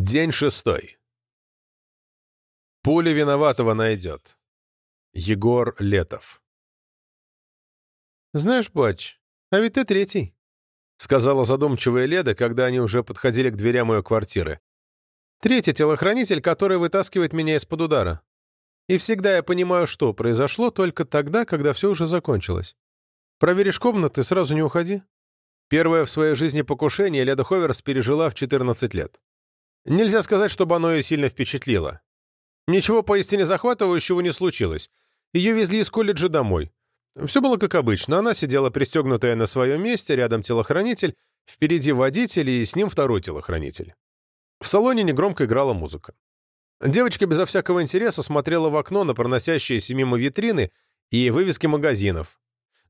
День шестой. Пуля виноватого найдет. Егор Летов. «Знаешь, Бач, а ведь ты третий», — сказала задумчивая Леда, когда они уже подходили к дверям ее квартиры. «Третий телохранитель, который вытаскивает меня из-под удара. И всегда я понимаю, что произошло только тогда, когда все уже закончилось. Проверишь комнаты, сразу не уходи». Первое в своей жизни покушение Леда Ховерс пережила в 14 лет. Нельзя сказать, чтобы оно ее сильно впечатлило. Ничего поистине захватывающего не случилось. Ее везли из колледжа домой. Все было как обычно. Она сидела пристегнутая на своем месте, рядом телохранитель, впереди водитель и с ним второй телохранитель. В салоне негромко играла музыка. Девочка безо всякого интереса смотрела в окно на проносящиеся мимо витрины и вывески магазинов,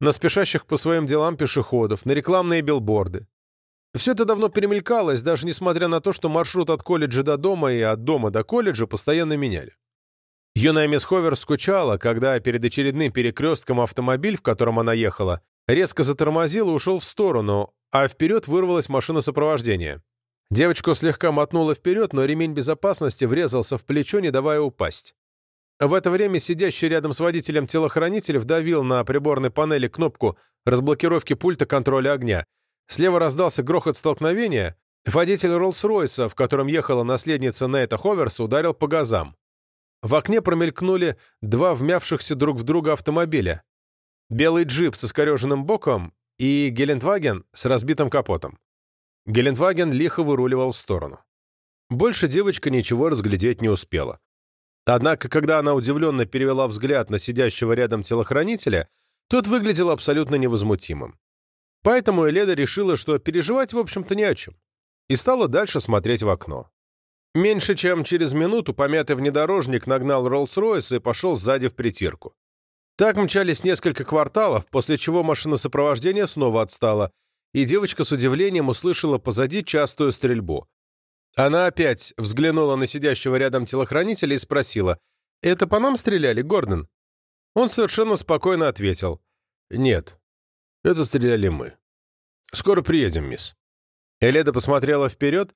на спешащих по своим делам пешеходов, на рекламные билборды. Все это давно перемелькалось, даже несмотря на то, что маршрут от колледжа до дома и от дома до колледжа постоянно меняли. Юная мисс Ховер скучала, когда перед очередным перекрестком автомобиль, в котором она ехала, резко затормозил и ушел в сторону, а вперед вырвалась машина сопровождения. Девочку слегка мотнуло вперед, но ремень безопасности врезался в плечо, не давая упасть. В это время сидящий рядом с водителем телохранитель вдавил на приборной панели кнопку разблокировки пульта контроля огня, Слева раздался грохот столкновения. Водитель Роллс-Ройса, в котором ехала наследница Нейта Ховерса, ударил по газам. В окне промелькнули два вмявшихся друг в друга автомобиля. Белый джип с искореженным боком и Гелендваген с разбитым капотом. Гелендваген лихо выруливал в сторону. Больше девочка ничего разглядеть не успела. Однако, когда она удивленно перевела взгляд на сидящего рядом телохранителя, тот выглядел абсолютно невозмутимым. Поэтому Эледа решила, что переживать, в общем-то, не о чем, и стала дальше смотреть в окно. Меньше чем через минуту помятый внедорожник нагнал Роллс-Ройс и пошел сзади в притирку. Так мчались несколько кварталов, после чего машина сопровождения снова отстала, и девочка с удивлением услышала позади частую стрельбу. Она опять взглянула на сидящего рядом телохранителя и спросила, «Это по нам стреляли, Гордон?» Он совершенно спокойно ответил, «Нет, это стреляли мы. Скоро приедем, мисс». Эледа посмотрела вперед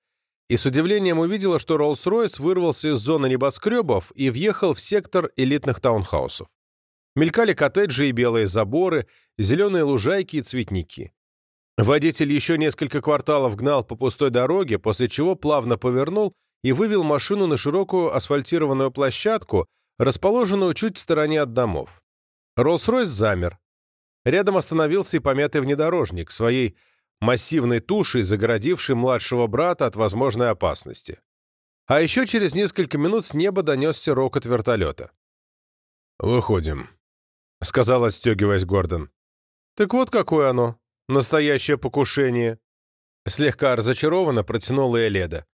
и с удивлением увидела, что Роллс-Ройс вырвался из зоны небоскребов и въехал в сектор элитных таунхаусов. Мелькали коттеджи и белые заборы, зеленые лужайки и цветники. Водитель еще несколько кварталов гнал по пустой дороге, после чего плавно повернул и вывел машину на широкую асфальтированную площадку, расположенную чуть в стороне от домов. Роллс-Ройс замер, Рядом остановился и помятый внедорожник, своей массивной тушей, загородивший младшего брата от возможной опасности. А еще через несколько минут с неба донесся рокот вертолета. «Выходим», — сказал, отстегиваясь Гордон. «Так вот какое оно, настоящее покушение», — слегка разочарованно протянула Эледа.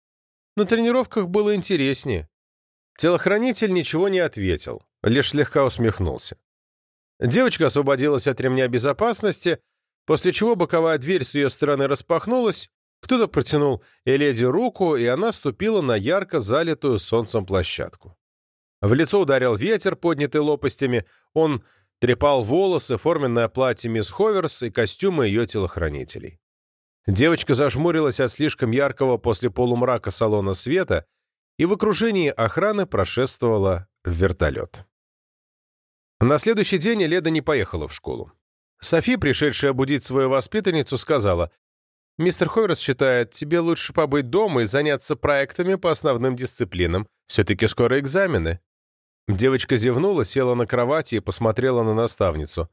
«На тренировках было интереснее». Телохранитель ничего не ответил, лишь слегка усмехнулся. Девочка освободилась от ремня безопасности, после чего боковая дверь с ее стороны распахнулась, кто-то протянул Эледи руку, и она ступила на ярко залитую солнцем площадку. В лицо ударил ветер, поднятый лопастями, он трепал волосы, форменное платье мисс Ховерс и костюмы ее телохранителей. Девочка зажмурилась от слишком яркого после полумрака салона света и в окружении охраны прошествовала в вертолет. На следующий день Леда не поехала в школу. Софи, пришедшая будить свою воспитанницу, сказала, «Мистер Хойрес считает, тебе лучше побыть дома и заняться проектами по основным дисциплинам. Все-таки скоро экзамены». Девочка зевнула, села на кровати и посмотрела на наставницу.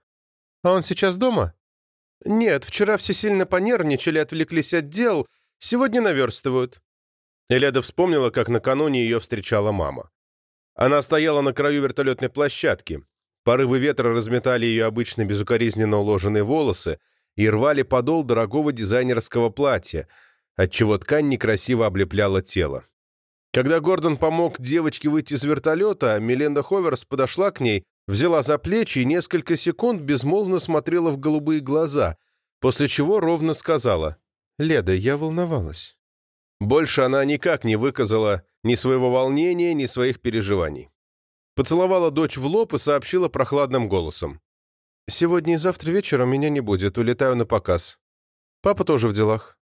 «А он сейчас дома?» «Нет, вчера все сильно понервничали, отвлеклись от дел. Сегодня наверстывают». Эледа вспомнила, как накануне ее встречала мама. Она стояла на краю вертолетной площадки. Порывы ветра разметали ее обычно безукоризненно уложенные волосы и рвали подол дорогого дизайнерского платья, отчего ткань некрасиво облепляла тело. Когда Гордон помог девочке выйти из вертолета, Меленда Ховерс подошла к ней, взяла за плечи и несколько секунд безмолвно смотрела в голубые глаза, после чего ровно сказала «Леда, я волновалась». Больше она никак не выказала ни своего волнения, ни своих переживаний. Поцеловала дочь в лоб и сообщила прохладным голосом. «Сегодня и завтра вечером меня не будет, улетаю на показ. Папа тоже в делах».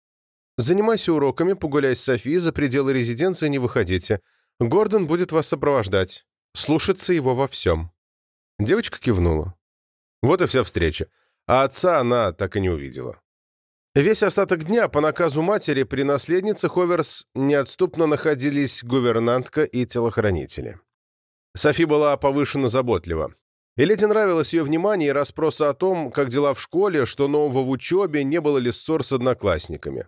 Занимайся уроками, погуляй с Софи, за пределы резиденции не выходите. Гордон будет вас сопровождать. Слушаться его во всем». Девочка кивнула. Вот и вся встреча. А отца она так и не увидела. Весь остаток дня по наказу матери при наследнице Ховерс неотступно находились гувернантка и телохранители. Софи была повышенно заботлива. И леди нравилось ее внимание и расспросы о том, как дела в школе, что нового в учебе, не было ли ссор с одноклассниками.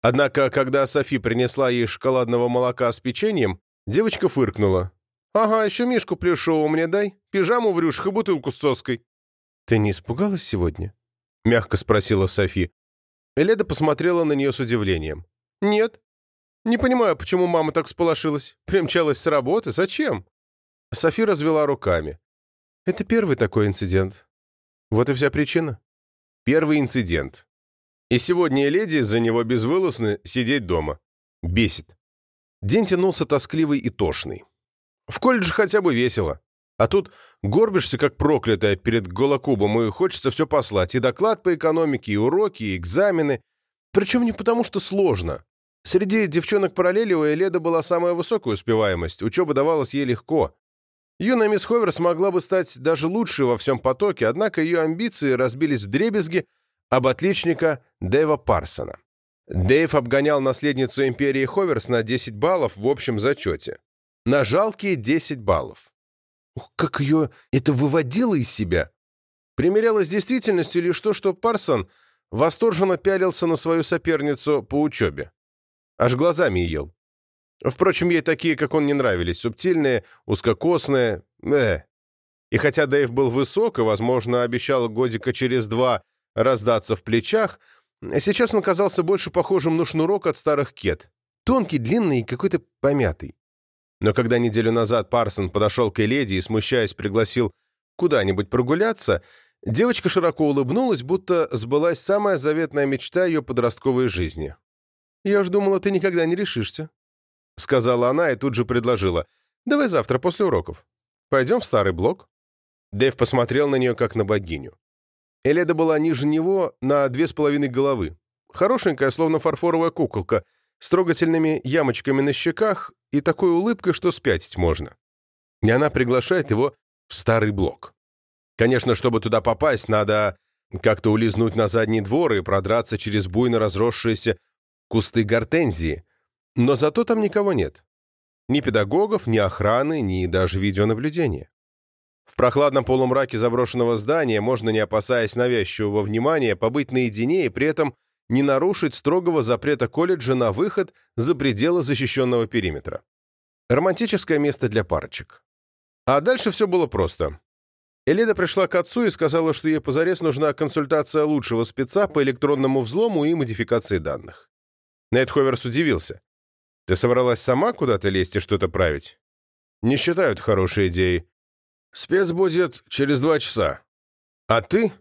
Однако, когда Софи принесла ей шоколадного молока с печеньем, девочка фыркнула. «Ага, еще мишку плюшевого мне дай, пижаму в рюшах и бутылку с соской». «Ты не испугалась сегодня?» — мягко спросила Софи. Эледа посмотрела на нее с удивлением. «Нет. Не понимаю, почему мама так сполошилась. Примчалась с работы. Зачем?» Софи развела руками. «Это первый такой инцидент. Вот и вся причина. Первый инцидент. И сегодня леди за него безвылазно сидеть дома. Бесит. День тянулся тоскливый и тошный. В колледже хотя бы весело. А тут горбишься, как проклятая, перед голокубом, и хочется все послать. И доклад по экономике, и уроки, и экзамены. Причем не потому, что сложно. Среди девчонок параллели у Эледа была самая высокая успеваемость. Учеба давалась ей легко. Юная мисс Ховер смогла бы стать даже лучшей во всем потоке, однако ее амбиции разбились в дребезги об отличника Дэйва Парсона. Дэйв обгонял наследницу империи Ховерс на 10 баллов в общем зачете. На жалкие 10 баллов. Ух, как ее это выводило из себя! Примерялось с действительностью лишь то, что Парсон восторженно пялился на свою соперницу по учебе. Аж глазами ел. Впрочем, ей такие, как он, не нравились. Субтильные, узкокосные. Э. И хотя Дэйв был высок и, возможно, обещал годика через два раздаться в плечах, сейчас он казался больше похожим на шнурок от старых кет. Тонкий, длинный и какой-то помятый. Но когда неделю назад Парсон подошел к Эледи и, смущаясь, пригласил куда-нибудь прогуляться, девочка широко улыбнулась, будто сбылась самая заветная мечта ее подростковой жизни. «Я уж думала, ты никогда не решишься», — сказала она и тут же предложила. «Давай завтра после уроков. Пойдем в старый блок». Дэйв посмотрел на нее, как на богиню. Эледа была ниже него на две с половиной головы. Хорошенькая, словно фарфоровая куколка, с трогательными ямочками на щеках и такой улыбкой, что спятить можно. И она приглашает его в старый блок. Конечно, чтобы туда попасть, надо как-то улизнуть на задний двор и продраться через буйно разросшиеся кусты гортензии. Но зато там никого нет. Ни педагогов, ни охраны, ни даже видеонаблюдения. В прохладном полумраке заброшенного здания можно, не опасаясь навязчивого внимания, побыть наедине и при этом не нарушить строгого запрета колледжа на выход за пределы защищенного периметра. Романтическое место для парочек. А дальше все было просто. Элида пришла к отцу и сказала, что ей позарез нужна консультация лучшего спеца по электронному взлому и модификации данных. Нейт Ховерс удивился. «Ты собралась сама куда-то лезть и что-то править?» «Не считают хорошей идеей. Спец будет через два часа. А ты,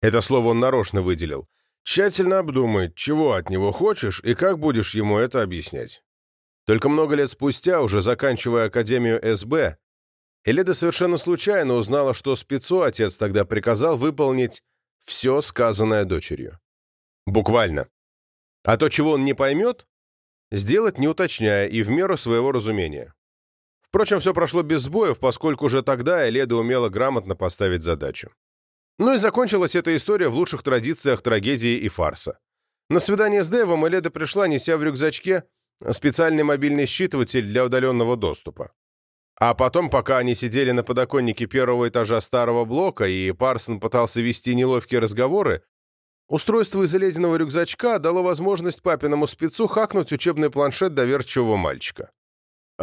это слово он нарочно выделил, тщательно обдумай, чего от него хочешь и как будешь ему это объяснять. Только много лет спустя, уже заканчивая Академию СБ, Эледа совершенно случайно узнала, что спецу отец тогда приказал выполнить все сказанное дочерью. Буквально. А то, чего он не поймет, сделать не уточняя и в меру своего разумения. Впрочем, все прошло без сбоев, поскольку уже тогда Эледа умела грамотно поставить задачу. Ну и закончилась эта история в лучших традициях трагедии и фарса. На свидание с Дэвом Эледа пришла, неся в рюкзачке специальный мобильный считыватель для удаленного доступа. А потом, пока они сидели на подоконнике первого этажа старого блока, и Парсон пытался вести неловкие разговоры, устройство из ледяного рюкзачка дало возможность папиному спецу хакнуть учебный планшет доверчивого мальчика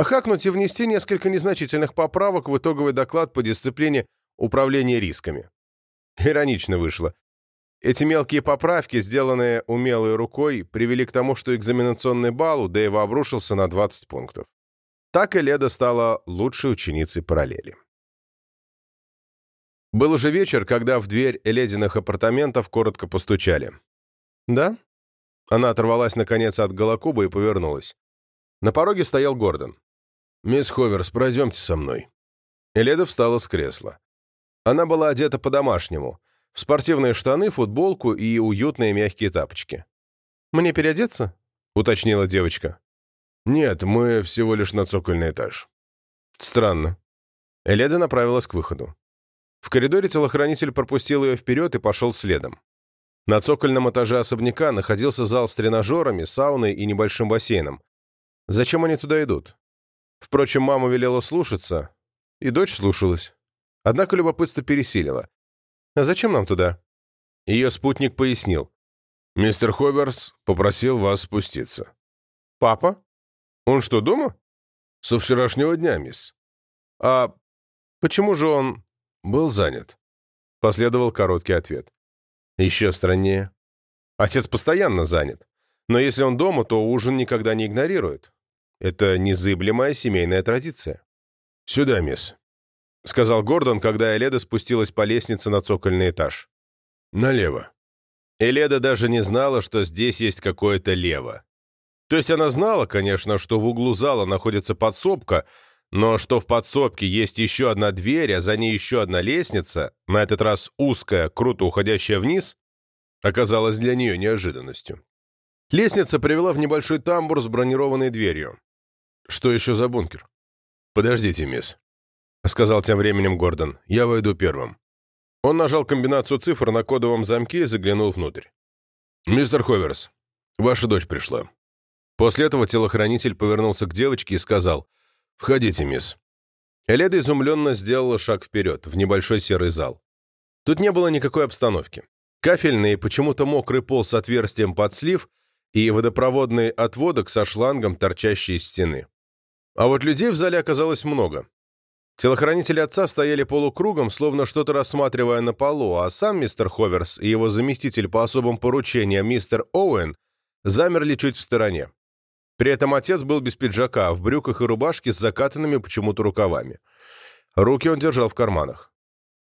хакнуть и внести несколько незначительных поправок в итоговый доклад по дисциплине управления рисками. Иронично вышло. Эти мелкие поправки, сделанные умелой рукой, привели к тому, что экзаменационный балл у Дэйва обрушился на 20 пунктов. Так и Леда стала лучшей ученицей параллели. Был уже вечер, когда в дверь Элединых апартаментов коротко постучали. «Да?» Она оторвалась, наконец, от голокуба и повернулась. На пороге стоял Гордон. «Мисс Ховерс, пройдемте со мной». Эледа встала с кресла. Она была одета по-домашнему, в спортивные штаны, футболку и уютные мягкие тапочки. «Мне переодеться?» — уточнила девочка. «Нет, мы всего лишь на цокольный этаж». «Странно». Эледа направилась к выходу. В коридоре телохранитель пропустил ее вперед и пошел следом. На цокольном этаже особняка находился зал с тренажерами, сауной и небольшим бассейном. Зачем они туда идут? Впрочем, мама велела слушаться, и дочь слушалась. Однако любопытство пересилило. «А зачем нам туда?» Ее спутник пояснил. «Мистер Хоберс попросил вас спуститься». «Папа? Он что, дома?» «Со вчерашнего дня, мисс». «А почему же он...» «Был занят», — последовал короткий ответ. Еще страннее. Отец постоянно занят. Но если он дома, то ужин никогда не игнорирует. Это незыблемая семейная традиция. «Сюда, мисс», — сказал Гордон, когда Эледа спустилась по лестнице на цокольный этаж. «Налево». Эледа даже не знала, что здесь есть какое-то лево. То есть она знала, конечно, что в углу зала находится подсобка, но что в подсобке есть еще одна дверь, а за ней еще одна лестница, на этот раз узкая, круто уходящая вниз, оказалось для нее неожиданностью. Лестница привела в небольшой тамбур с бронированной дверью. «Что еще за бункер?» «Подождите, мисс», — сказал тем временем Гордон. «Я войду первым». Он нажал комбинацию цифр на кодовом замке и заглянул внутрь. «Мистер Ховерс, ваша дочь пришла». После этого телохранитель повернулся к девочке и сказал — «Входите, мисс». Эледа изумленно сделала шаг вперед, в небольшой серый зал. Тут не было никакой обстановки. Кафельный и почему-то мокрый пол с отверстием под слив и водопроводный отводок со шлангом, торчащий из стены. А вот людей в зале оказалось много. Телохранители отца стояли полукругом, словно что-то рассматривая на полу, а сам мистер Ховерс и его заместитель по особым поручениям мистер Оуэн замерли чуть в стороне. При этом отец был без пиджака, в брюках и рубашке с закатанными почему-то рукавами. Руки он держал в карманах.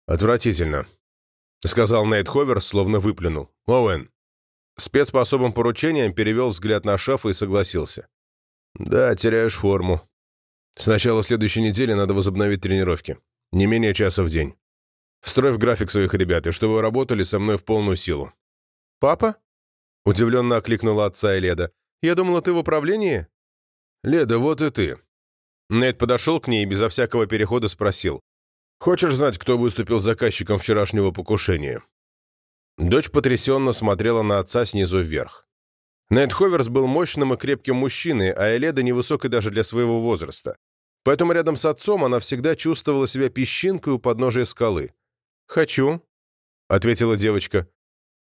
«Отвратительно», — сказал Нейт Ховер, словно выплюнул. «Оуэн». Спец по особым поручениям перевел взгляд на шефа и согласился. «Да, теряешь форму. С начала следующей недели надо возобновить тренировки. Не менее часа в день. Встрой в график своих ребят, и чтобы вы работали со мной в полную силу». «Папа?» — удивленно окликнула отца Эледа. Я думала, ты в управлении?» «Леда, вот и ты». Нед подошел к ней и безо всякого перехода спросил. «Хочешь знать, кто выступил заказчиком вчерашнего покушения?» Дочь потрясенно смотрела на отца снизу вверх. Нед Ховерс был мощным и крепким мужчиной, а Эледа невысокой даже для своего возраста. Поэтому рядом с отцом она всегда чувствовала себя песчинкой у подножия скалы. «Хочу», — ответила девочка.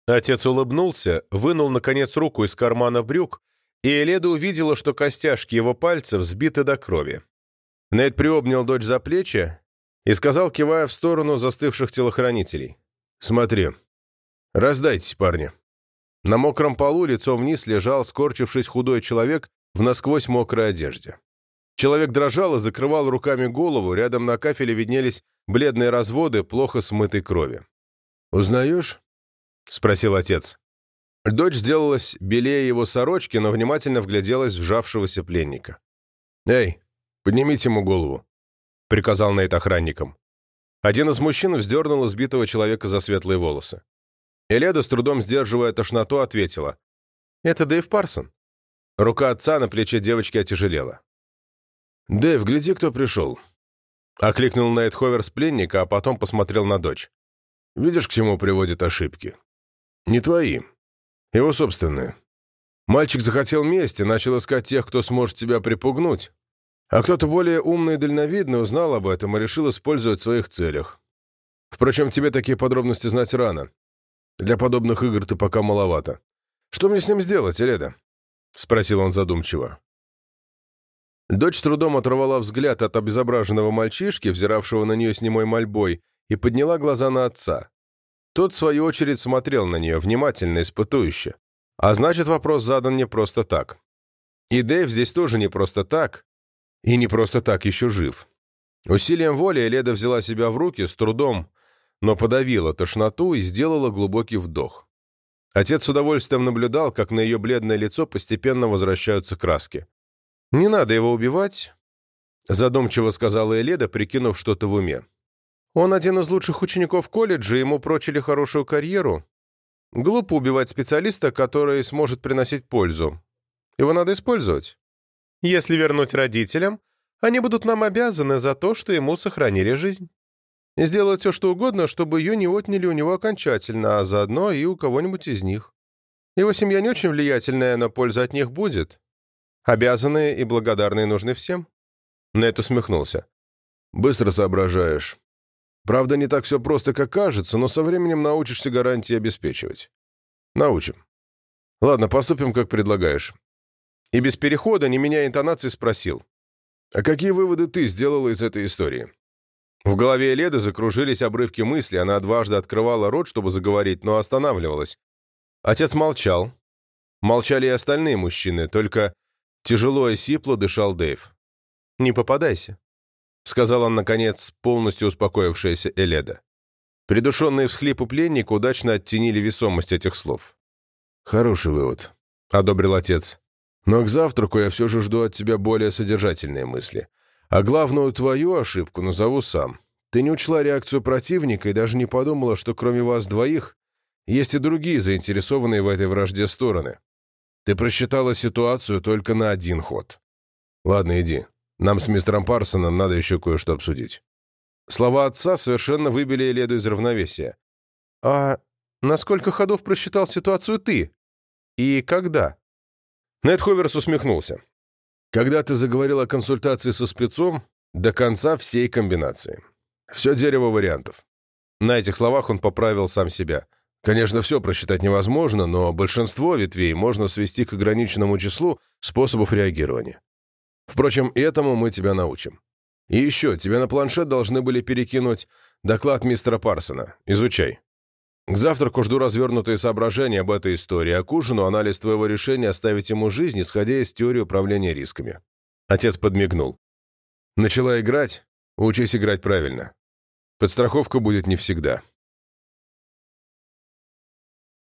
Отец улыбнулся, вынул, наконец, руку из кармана брюк и Эледа увидела, что костяшки его пальцев сбиты до крови. Нед приобнял дочь за плечи и сказал, кивая в сторону застывших телохранителей. «Смотри. Раздайтесь, парни». На мокром полу лицом вниз лежал, скорчившись худой человек в насквозь мокрой одежде. Человек дрожал и закрывал руками голову, рядом на кафеле виднелись бледные разводы плохо смытой крови. «Узнаешь?» — спросил отец. Дочь сделалась белее его сорочки, но внимательно вгляделась в сжавшегося пленника. «Эй, поднимите ему голову», — приказал Нейт охранникам. Один из мужчин вздернул избитого человека за светлые волосы. Эледа, с трудом сдерживая тошноту, ответила. «Это Дэйв Парсон». Рука отца на плече девочки отяжелела. «Дэйв, гляди, кто пришел», — окликнул Нейт Ховер пленника, а потом посмотрел на дочь. «Видишь, к чему приводят ошибки? Не твои, его собственное. Мальчик захотел мести, начал искать тех, кто сможет тебя припугнуть. А кто-то более умный и дальновидный узнал об этом и решил использовать в своих целях. Впрочем, тебе такие подробности знать рано. Для подобных игр ты пока маловато. Что мне с ним сделать, Эледа?» — спросил он задумчиво. Дочь трудом оторвала взгляд от обезображенного мальчишки, взиравшего на нее с немой мольбой, и подняла глаза на отца. Тот, в свою очередь, смотрел на нее внимательно, испытующе. А значит, вопрос задан не просто так. И Дэйв здесь тоже не просто так, и не просто так еще жив. Усилием воли Леда взяла себя в руки с трудом, но подавила тошноту и сделала глубокий вдох. Отец с удовольствием наблюдал, как на ее бледное лицо постепенно возвращаются краски. «Не надо его убивать», — задумчиво сказала Эледа, прикинув что-то в уме. Он один из лучших учеников колледжа, ему прочили хорошую карьеру. Глупо убивать специалиста, который сможет приносить пользу. Его надо использовать. Если вернуть родителям, они будут нам обязаны за то, что ему сохранили жизнь. Сделать все, что угодно, чтобы ее не отняли у него окончательно, а заодно и у кого-нибудь из них. Его семья не очень влиятельная, но польза от них будет. Обязанные и благодарные нужны всем. Нед усмехнулся. «Быстро соображаешь. Правда, не так все просто, как кажется, но со временем научишься гарантии обеспечивать. Научим. Ладно, поступим, как предлагаешь. И без перехода, не меняя интонации, спросил. А какие выводы ты сделала из этой истории? В голове Леды закружились обрывки мысли, она дважды открывала рот, чтобы заговорить, но останавливалась. Отец молчал. Молчали и остальные мужчины, только тяжело и сипло дышал Дэйв. «Не попадайся», — сказал он, наконец, полностью успокоившаяся Эледа. Придушенные всхлипы пленника удачно оттенили весомость этих слов. «Хороший вывод», — одобрил отец. «Но к завтраку я все же жду от тебя более содержательные мысли. А главную твою ошибку назову сам. Ты не учла реакцию противника и даже не подумала, что кроме вас двоих есть и другие заинтересованные в этой вражде стороны. Ты просчитала ситуацию только на один ход. Ладно, иди. Нам с мистером Парсоном надо еще кое-что обсудить». Слова отца совершенно выбили Эледу из равновесия. «А на сколько ходов просчитал ситуацию ты? И когда?» Нед Ховерс усмехнулся. «Когда ты заговорил о консультации со спецом, до конца всей комбинации. Все дерево вариантов». На этих словах он поправил сам себя. Конечно, все просчитать невозможно, но большинство ветвей можно свести к ограниченному числу способов реагирования. Впрочем, этому мы тебя научим. И еще, тебе на планшет должны были перекинуть доклад мистера Парсона. Изучай. К завтраку жду развернутые соображения об этой истории, а к ужину анализ твоего решения оставить ему жизнь, исходя из теории управления рисками». Отец подмигнул. «Начала играть? Учись играть правильно. Подстраховка будет не всегда».